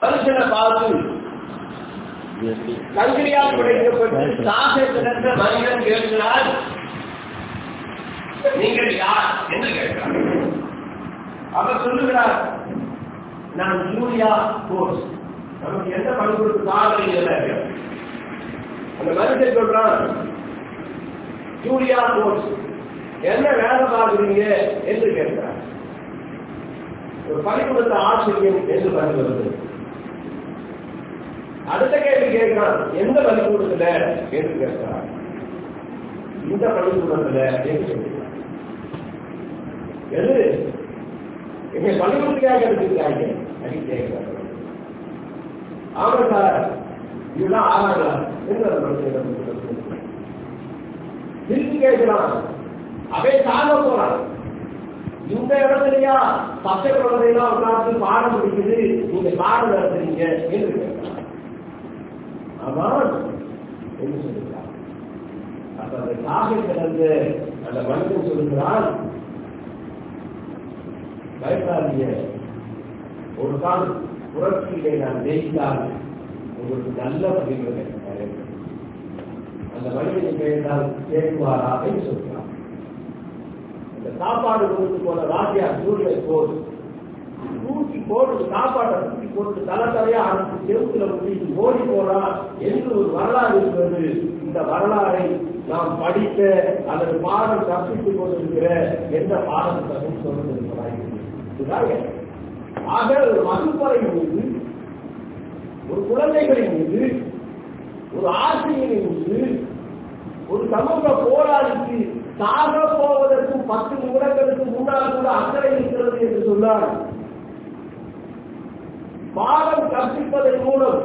மனுஷனை பார்த்து கங்கிரியால் படைக்கப்பட்டு சாக கிடந்த மனிதன் கேட்கிறார் நீங்கள் யார்? என்று கேட்கிறார்? அவர் சொல்லுகிறார் நான் ஜூலியா கோர்ஸ் நமக்கு எந்த காரணம் இல்லை அந்த மனுஷன் சொல்றான் ஜூலியா கோர்ஸ் என்ன வேலை பார்க்குறீங்க? என்று கேட்கிறார். ஒரு பள்ளிக்கூடத்தை ஆசிரியர் என்று வருது அடுத்த கேள்வி கேட்கிறான் எந்த பள்ளிக்கூடத்துல என்று கேட்கிறான்? இந்த பள்ளிக்கூடத்துல என்று கேட்கிறான். எது? எங்க பள்ளிக்கூடத்துக்காக எடுத்துக்கிறாங்க அப்படின்னு கேட்கிறாங்க ஆமா சார். இதெல்லாம் ஆறாங்களா என்ன திருப்பி கேட்கிறான். அவை சாக போறான். இந்த இடத்துலயா பச்சை குழந்தைலாம் உட்கார்ந்து பாடம் பிடிக்குது நீங்க பாடம் நடத்துறீங்க. என்று கேட்கிறான். ஆமா என்று சொல்லுகிறார்? அப்ப அந்த காகை கிடந்து அந்த மனிதன் சொல்லுகிறான் பயப்படாதிய ஒரு கால் புரட்சியை நான் ஜெயித்தால் உங்களுக்கு நல்ல பதிவுகளை தரேன் அந்த மனிதன் கேட்டால் கேட்குவாரா? என்று சொல்கிறார் இந்த சாப்பாடு கொடுத்து போன ராஜா சூரிய போது தூக்கி போட்டு சாப்பாட்டை தூக்கி போட்டு தலை தலையா அனுப்பி செவுத்துல முடி ஓடி போறா என்று ஒரு வரலாறு இருக்கிறது. இந்த வரலாறை நாம் படித்த அல்லது பாடம் கற்பித்துக் கொண்டிருக்கிற எந்த பாடத்தையும் சொல்லிருக்கிறாய் ஆக ஒரு வகுப்பறை மீது ஒரு குழந்தைகளின் மீது ஒரு ஆசிரியரின் மீது ஒரு சமூக போராளிக்கு சாக போவதற்கு பத்து நிமிடங்களுக்கு முன்னால் கூட அக்கறை இருக்கிறது என்று சொன்னார் பாடம் கற்பிப்பதன் மூலம்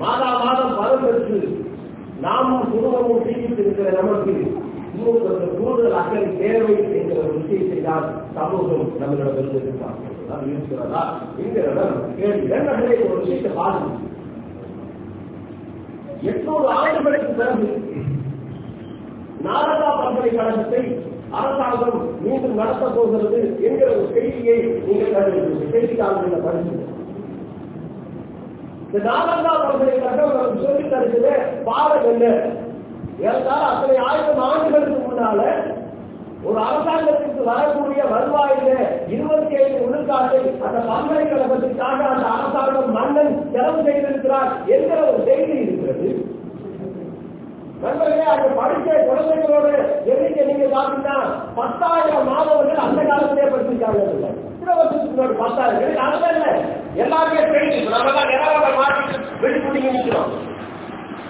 மாதா மாதம் பலம் பெற்று நாமும் குடும்பமும் ஜீவித்திருக்கிற நமக்கு இன்னும் கூடுதல் அக்கறை தேவை என்கிற ஒரு விஷயத்தை தான் சமூகம் நம்மளிடம் இருந்திருக்கிறார் இருக்கிறதா என்கிறதா கேள்வி. என்ன ஒரு விஷயத்தை பாருங்க எட்நூறு ஆண்டுகளுக்கு பிறகு நாரதா பல்கலைக்கழகத்தை அரசாங்கம் மீண்டும் நடத்த போகிறது என்கிற ஒரு செய்தியை நீங்கள் செய்தித்தாள்களில் படிச்சுங்க இந்த நாலந்தா பல்கலைக்கழகம் நமக்கு சொல்லி தருகிற பாடம் என்ன? ஏற்கால அத்தனை ஆயிரம் ஆண்டுகளுக்கு முன்னால ஒரு அரசாங்கத்திற்கு வரக்கூடிய வருவாயில இருபத்தி ஐந்து விழுக்காட்டை அந்த பல்கலைக்கழகத்திற்காக அந்த அரசாங்கம் மன்னன் செலவு செய்திருக்கிறார் என்கிற ஒரு செய்தி இருக்கிறது. நண்பர்களே அங்க படிச்ச குழந்தைகளோட எண்ணிக்கை நீங்க பாத்தீங்கன்னா பத்தாயிரம் மாணவர்கள் அந்த காலத்திலே படிச்சிருக்காங்க. சில வருஷத்துக்கு முன்னாடி பத்தாயிரம். எனக்கு அதெல்லாம் இல்லை. எல்லாருமே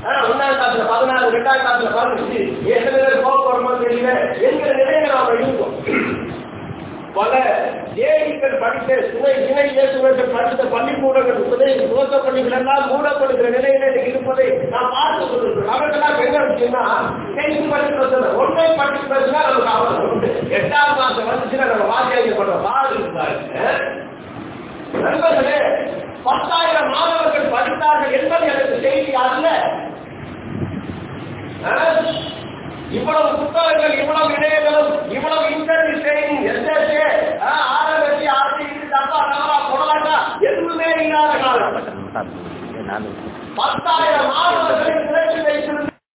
ஒன்னாம் கிளாஸ்ல பதினாறு ரெண்டாம் கிளாஸ்ல பதினஞ்சு. எத்தனை பேர் போக போறோமோ தெரியல. என்கிற நிலையில நாம இருக்கோம் பல ஏடிக்கள் படித்த சுவை இணை இயக்குநர்கள் படித்த பள்ளிக்கூடங்கள் துணை துவக்க பள்ளிகள் எல்லாம் மூடப்படுகிற நிலையில இருப்பதை நாம் பார்த்து கொண்டிருக்கிறோம். அவர்களாம் என்ன விஷயம்னா டென்த் படிச்சு பேசுறது ஒன்றை படிச்சு பேசினா நமக்கு அவசரம் உண்டு. எட்டாவது மாசம் வந்துச்சுன்னா நம்ம வாத்தியாங்க பண்ற பாடு இருந்தாங்க நண்பர்களே பத்தாயிரம் மாணவர்கள் படித்தார்கள் என்பது எனக்கு செய்தி அல்ல. இவ்வளவு புத்தகங்கள் இவ்வளவு இணையங்களும் இவ்வளவு இன்டர்நெட் ட்ரைனிங் எஸ்எஸ்ஏ ஆரம்பி ஆர்டி தப்பா தவறா கொடலாட்டா எதுவுமே இல்லாத காலம் பத்தாயிரம் மாணவர்களை